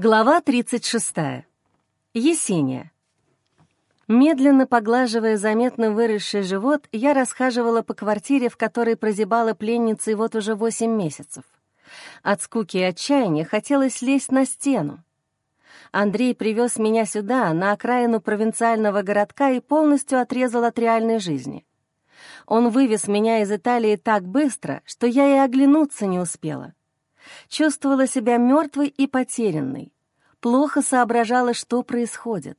Глава 36. Есения. Медленно поглаживая заметно выросший живот, я расхаживала по квартире, в которой прозябала пленницей вот уже восемь месяцев. От скуки и отчаяния хотелось лезть на стену. Андрей привез меня сюда, на окраину провинциального городка, и полностью отрезал от реальной жизни. Он вывез меня из Италии так быстро, что я и оглянуться не успела. Чувствовала себя мертвой и потерянной. Плохо соображала, что происходит.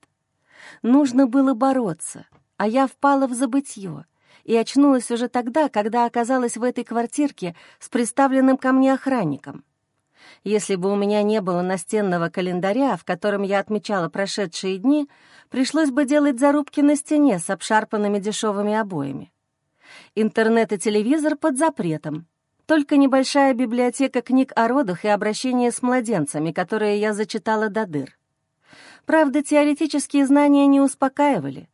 Нужно было бороться, а я впала в забытье и очнулась уже тогда, когда оказалась в этой квартирке с приставленным ко мне охранником. Если бы у меня не было настенного календаря, в котором я отмечала прошедшие дни, пришлось бы делать зарубки на стене с обшарпанными дешевыми обоями. Интернет и телевизор под запретом, только небольшая библиотека книг о родах и обращении с младенцами, которые я зачитала до дыр. Правда, теоретические знания не успокаивали.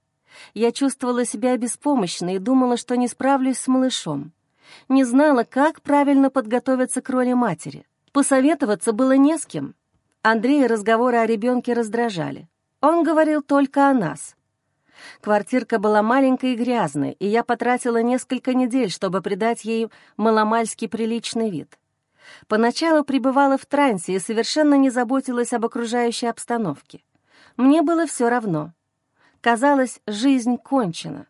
Я чувствовала себя беспомощной и думала, что не справлюсь с малышом. Не знала, как правильно подготовиться к роли матери. Посоветоваться было не с кем. Андрея разговоры о ребенке раздражали. Он говорил только о нас. Квартирка была маленькой и грязной, и я потратила несколько недель, чтобы придать ей маломальски приличный вид. Поначалу пребывала в трансе и совершенно не заботилась об окружающей обстановке. Мне было все равно. Казалось, жизнь кончена.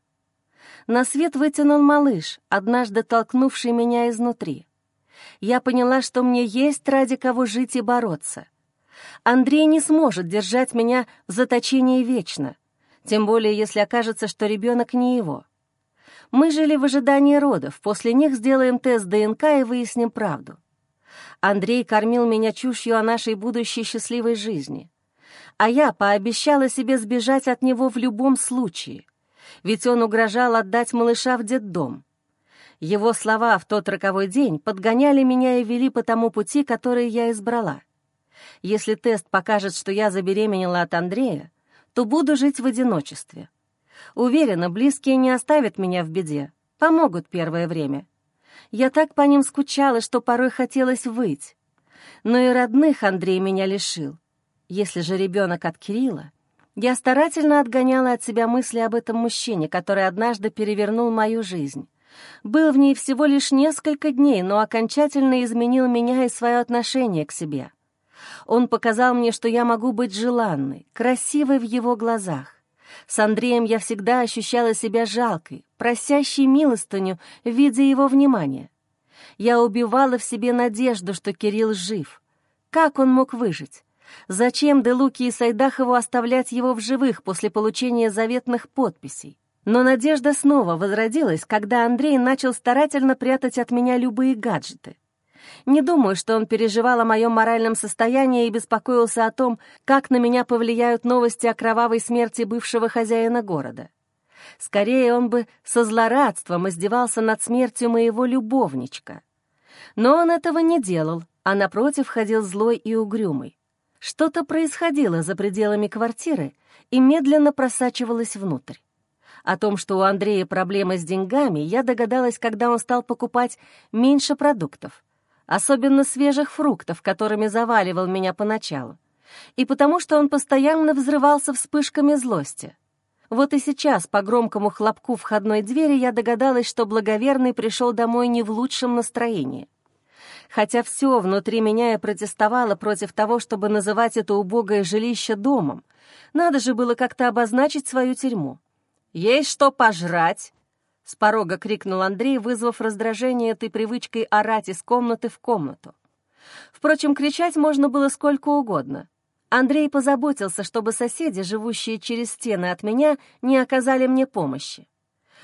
На свет вытянул малыш, однажды толкнувший меня изнутри. Я поняла, что мне есть ради кого жить и бороться. Андрей не сможет держать меня в заточении вечно — тем более если окажется, что ребенок не его. Мы жили в ожидании родов, после них сделаем тест ДНК и выясним правду. Андрей кормил меня чушью о нашей будущей счастливой жизни. А я пообещала себе сбежать от него в любом случае, ведь он угрожал отдать малыша в детдом. Его слова в тот роковой день подгоняли меня и вели по тому пути, который я избрала. Если тест покажет, что я забеременела от Андрея, то буду жить в одиночестве. Уверена, близкие не оставят меня в беде, помогут первое время. Я так по ним скучала, что порой хотелось выть. Но и родных Андрей меня лишил. Если же ребенок от Кирилла, я старательно отгоняла от себя мысли об этом мужчине, который однажды перевернул мою жизнь. Был в ней всего лишь несколько дней, но окончательно изменил меня и свое отношение к себе. Он показал мне, что я могу быть желанной, красивой в его глазах. С Андреем я всегда ощущала себя жалкой, просящей милостыню в виде его внимания. Я убивала в себе надежду, что Кирилл жив. Как он мог выжить? Зачем Делуки и Сайдахову оставлять его в живых после получения заветных подписей? Но надежда снова возродилась, когда Андрей начал старательно прятать от меня любые гаджеты. Не думаю, что он переживал о моем моральном состоянии и беспокоился о том, как на меня повлияют новости о кровавой смерти бывшего хозяина города. Скорее, он бы со злорадством издевался над смертью моего любовничка. Но он этого не делал, а напротив ходил злой и угрюмый. Что-то происходило за пределами квартиры и медленно просачивалось внутрь. О том, что у Андрея проблемы с деньгами, я догадалась, когда он стал покупать меньше продуктов, особенно свежих фруктов, которыми заваливал меня поначалу, и потому что он постоянно взрывался вспышками злости. Вот и сейчас, по громкому хлопку входной двери, я догадалась, что благоверный пришел домой не в лучшем настроении. Хотя все внутри меня и протестовало против того, чтобы называть это убогое жилище домом, надо же было как-то обозначить свою тюрьму. «Есть что пожрать?» С порога крикнул Андрей, вызвав раздражение этой привычкой орать из комнаты в комнату. Впрочем, кричать можно было сколько угодно. Андрей позаботился, чтобы соседи, живущие через стены от меня, не оказали мне помощи.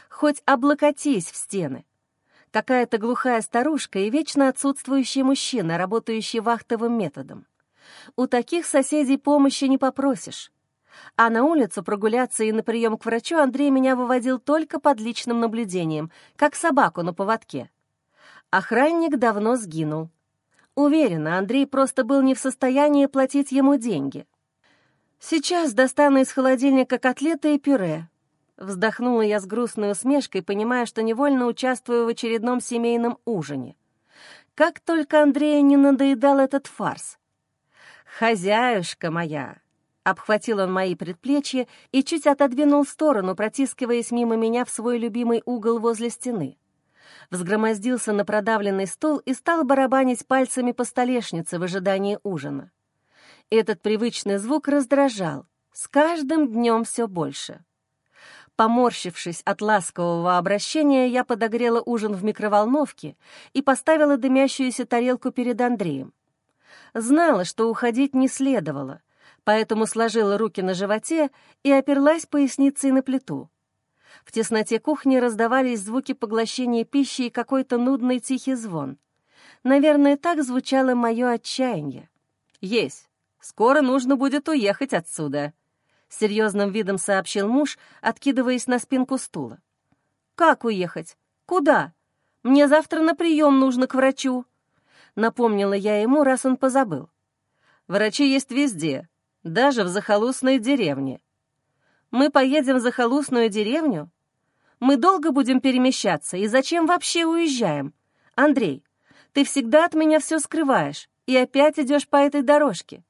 Хоть облокотись в стены. Какая-то глухая старушка и вечно отсутствующий мужчина, работающий вахтовым методом. У таких соседей помощи не попросишь. А на улицу прогуляться и на прием к врачу Андрей меня выводил только под личным наблюдением, как собаку на поводке. Охранник давно сгинул. Уверена, Андрей просто был не в состоянии платить ему деньги. «Сейчас достану из холодильника котлеты и пюре», Вздохнула я с грустной усмешкой, понимая, что невольно участвую в очередном семейном ужине. Как только Андрею не надоедал этот фарс. «Хозяюшка моя!» Обхватил он мои предплечья и чуть отодвинул в сторону, протискиваясь мимо меня в свой любимый угол возле стены. Взгромоздился на продавленный стол и стал барабанить пальцами по столешнице в ожидании ужина. Этот привычный звук раздражал, с каждым днем все больше. Поморщившись от ласкового обращения, я подогрела ужин в микроволновке и поставила дымящуюся тарелку перед Андреем. Знала, что уходить не следовало, поэтому сложила руки на животе и оперлась поясницей на плиту. В тесноте кухни раздавались звуки поглощения пищи и какой-то нудный тихий звон. Наверное, так звучало мое отчаяние. «Есть! Скоро нужно будет уехать отсюда!» — серьезным видом сообщил муж, откидываясь на спинку стула. «Как уехать? Куда? Мне завтра на прием нужно к врачу!» Напомнила я ему, раз он позабыл. «Врачи есть везде, даже в захолустной деревне. Мы поедем в захолустную деревню? Мы долго будем перемещаться, и зачем вообще уезжаем? Андрей, ты всегда от меня все скрываешь и опять идешь по этой дорожке.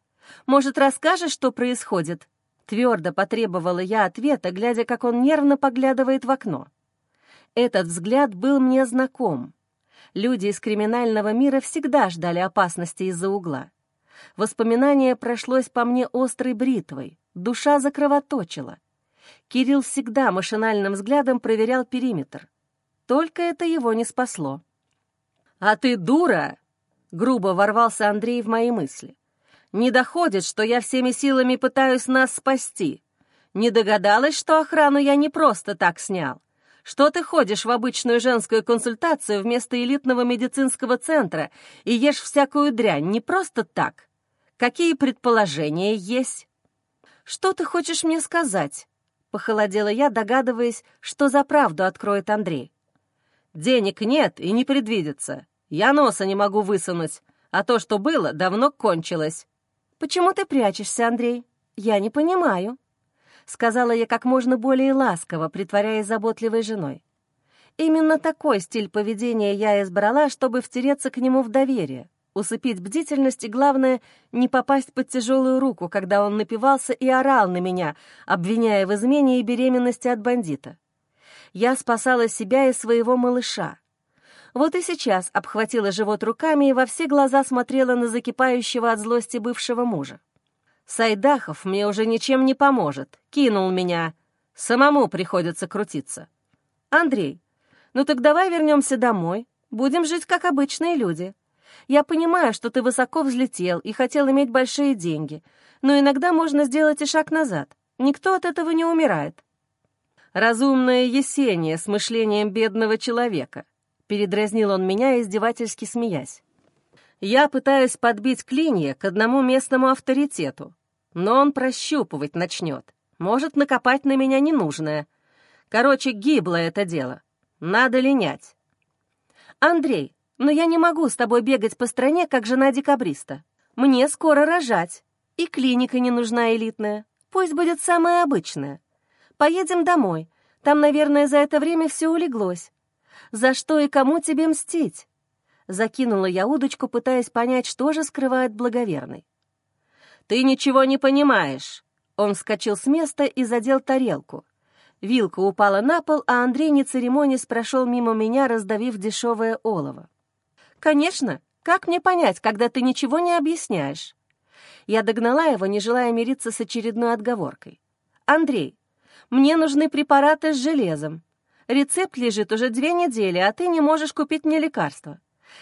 Может, расскажешь, что происходит?» Твердо потребовала я ответа, глядя, как он нервно поглядывает в окно. Этот взгляд был мне знаком. Люди из криминального мира всегда ждали опасности из-за угла. Воспоминание прошлось по мне острой бритвой, душа закровоточила. Кирилл всегда машинальным взглядом проверял периметр. Только это его не спасло. «А ты дура!» — грубо ворвался Андрей в мои мысли. Не доходит, что я всеми силами пытаюсь нас спасти. Не догадалась, что охрану я не просто так снял. Что ты ходишь в обычную женскую консультацию вместо элитного медицинского центра и ешь всякую дрянь не просто так? Какие предположения есть? Что ты хочешь мне сказать? Похолодела я, догадываясь, что за правду откроет Андрей. Денег нет и не предвидится. Я носа не могу высунуть, а то, что было, давно кончилось. «Почему ты прячешься, Андрей? Я не понимаю», — сказала я как можно более ласково, притворяясь заботливой женой. Именно такой стиль поведения я избрала, чтобы втереться к нему в доверие, усыпить бдительность и, главное, не попасть под тяжелую руку, когда он напивался и орал на меня, обвиняя в измене и беременности от бандита. Я спасала себя и своего малыша. Вот и сейчас обхватила живот руками и во все глаза смотрела на закипающего от злости бывшего мужа. «Сайдахов мне уже ничем не поможет. Кинул меня. Самому приходится крутиться. Андрей, ну так давай вернемся домой. Будем жить как обычные люди. Я понимаю, что ты высоко взлетел и хотел иметь большие деньги, но иногда можно сделать и шаг назад. Никто от этого не умирает». Разумное Есения с мышлением бедного человека. Передразнил он меня, издевательски смеясь. Я пытаюсь подбить клинья к одному местному авторитету, но он прощупывать начнет. Может накопать на меня ненужное. Короче, гибло это дело. Надо линять. Андрей, но я не могу с тобой бегать по стране, как жена декабриста. Мне скоро рожать. И клиника не нужна элитная. Пусть будет самая обычная. Поедем домой. Там, наверное, за это время все улеглось. За что и кому тебе мстить?» Закинула я удочку, пытаясь понять, что же скрывает благоверный. «Ты ничего не понимаешь!» Он вскочил с места и задел тарелку. Вилка упала на пол, а Андрей, не церемонясь, прошел мимо меня, раздавив дешевое олово. «Конечно! Как мне понять, когда ты ничего не объясняешь?» Я догнала его, не желая мириться с очередной отговоркой. «Андрей, мне нужны препараты с железом. Рецепт лежит уже две недели, а ты не можешь купить мне лекарства.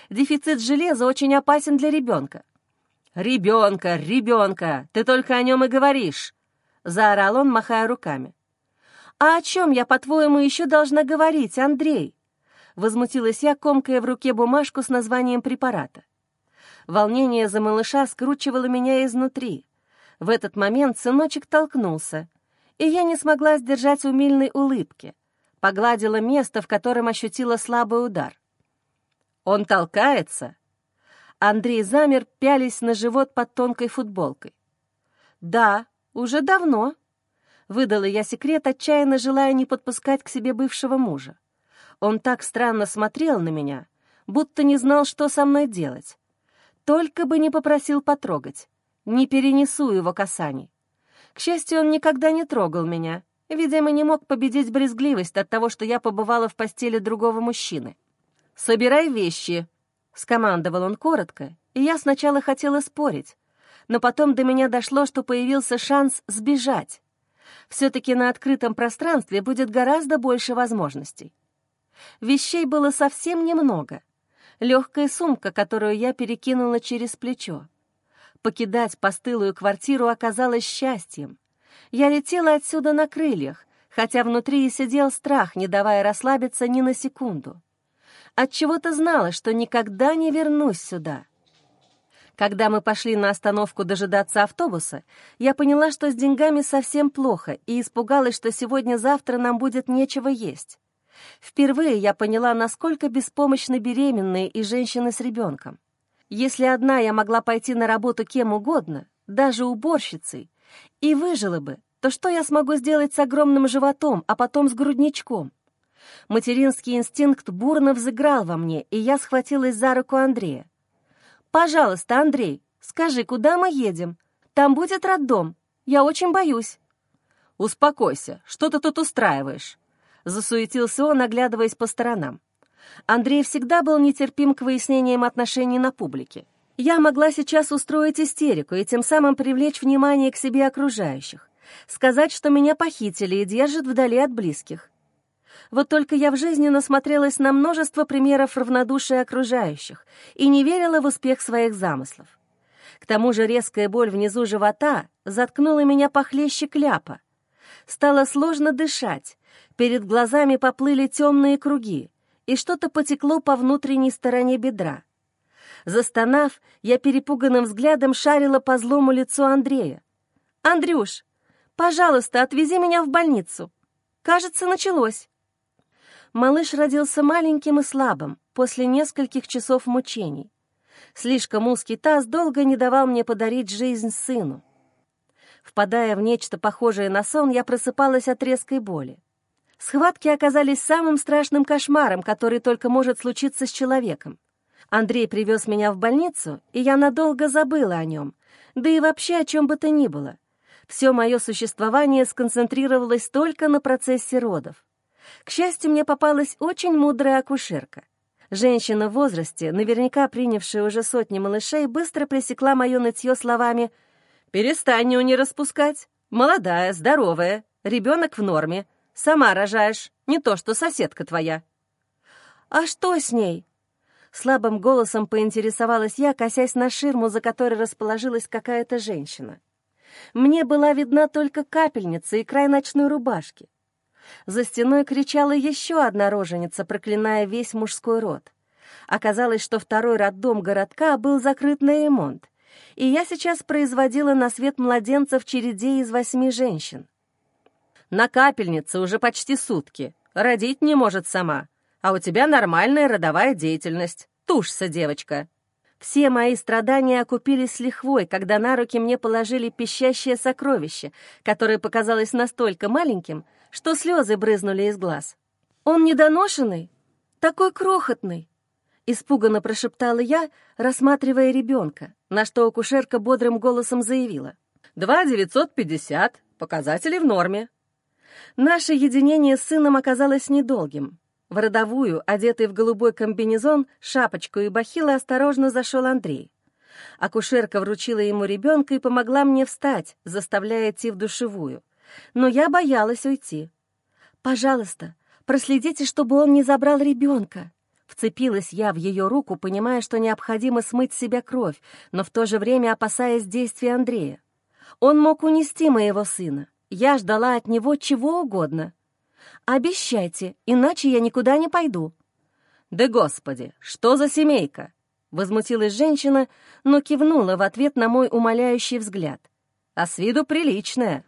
Дефицит железа очень опасен для ребенка». «Ребенка, ребенка! Ты только о нем и говоришь!» — заорал он, махая руками. «А о чем я, по-твоему, еще должна говорить, Андрей?» Возмутилась я, комкая в руке бумажку с названием препарата. Волнение за малыша скручивало меня изнутри. В этот момент сыночек толкнулся, и я не смогла сдержать умильной улыбки погладила место, в котором ощутила слабый удар. «Он толкается?» Андрей замер, пялись на живот под тонкой футболкой. «Да, уже давно», — выдала я секрет, отчаянно желая не подпускать к себе бывшего мужа. Он так странно смотрел на меня, будто не знал, что со мной делать. Только бы не попросил потрогать. не перенесу его касаний. К счастью, он никогда не трогал меня, видимо, не мог победить брезгливость от того, что я побывала в постели другого мужчины. «Собирай вещи», — скомандовал он коротко, и я сначала хотела спорить, но потом до меня дошло, что появился шанс сбежать. Все-таки на открытом пространстве будет гораздо больше возможностей. Вещей было совсем немного. Легкая сумка, которую я перекинула через плечо. Покидать постылую квартиру оказалось счастьем. Я летела отсюда на крыльях, хотя внутри и сидел страх, не давая расслабиться ни на секунду. Отчего-то знала, что никогда не вернусь сюда. Когда мы пошли на остановку дожидаться автобуса, я поняла, что с деньгами совсем плохо, и испугалась, что сегодня-завтра нам будет нечего есть. Впервые я поняла, насколько беспомощны беременные и женщины с ребенком. Если одна я могла пойти на работу кем угодно, даже уборщицей, и выжила бы, то что я смогу сделать с огромным животом, а потом с грудничком? Материнский инстинкт бурно взыграл во мне, и я схватилась за руку Андрея. «Пожалуйста, Андрей, скажи, куда мы едем? Там будет роддом. Я очень боюсь». «Успокойся, что ты тут устраиваешь?» Засуетился он, оглядываясь по сторонам. Андрей всегда был нетерпим к выяснениям отношений на публике. Я могла сейчас устроить истерику и тем самым привлечь внимание к себе окружающих, сказать, что меня похитили и держат вдали от близких. Вот только я в жизни насмотрелась на множество примеров равнодушия окружающих и не верила в успех своих замыслов. К тому же резкая боль внизу живота заткнула меня похлеще кляпа. Стало сложно дышать, перед глазами поплыли темные круги, и что-то потекло по внутренней стороне бедра. Застонав, я перепуганным взглядом шарила по злому лицу Андрея. «Андрюш, пожалуйста, отвези меня в больницу. Кажется, началось». Малыш родился маленьким и слабым после нескольких часов мучений. Слишком узкий таз долго не давал мне подарить жизнь сыну. Впадая в нечто похожее на сон, я просыпалась от резкой боли. Схватки оказались самым страшным кошмаром, который только может случиться с человеком. Андрей привез меня в больницу, и я надолго забыла о нем, да и вообще о чем бы то ни было. Все мое существование сконцентрировалось только на процессе родов. К счастью, мне попалась очень мудрая акушерка. Женщина в возрасте, наверняка принявшая уже сотни малышей, быстро пресекла мое нытье словами «Перестань не распускать. Молодая, здоровая, ребенок в норме. Сама рожаешь, не то что соседка твоя». «А что с ней?» Слабым голосом поинтересовалась я, косясь на ширму, за которой расположилась какая-то женщина. Мне была видна только капельница и край ночной рубашки. За стеной кричала еще одна роженица, проклиная весь мужской род. Оказалось, что второй роддом городка был закрыт на ремонт, и я сейчас производила на свет младенцев череде из восьми женщин. На капельнице уже почти сутки, родить не может сама, а у тебя нормальная родовая деятельность. Тушься, девочка. Все мои страдания окупились лихвой, когда на руки мне положили пищащее сокровище, которое показалось настолько маленьким, что слезы брызнули из глаз. «Он недоношенный? Такой крохотный!» Испуганно прошептала я, рассматривая ребенка, на что акушерка бодрым голосом заявила. «Два девятьсот пятьдесят, показатели в норме». Наше единение с сыном оказалось недолгим. В родовую, одетый в голубой комбинезон, шапочку и бахилы, осторожно зашел Андрей. Акушерка вручила ему ребенка и помогла мне встать, заставляя идти в душевую но я боялась уйти. «Пожалуйста, проследите, чтобы он не забрал ребенка». Вцепилась я в ее руку, понимая, что необходимо смыть с себя кровь, но в то же время опасаясь действий Андрея. Он мог унести моего сына. Я ждала от него чего угодно. «Обещайте, иначе я никуда не пойду». «Да господи, что за семейка?» Возмутилась женщина, но кивнула в ответ на мой умоляющий взгляд. «А с виду приличная,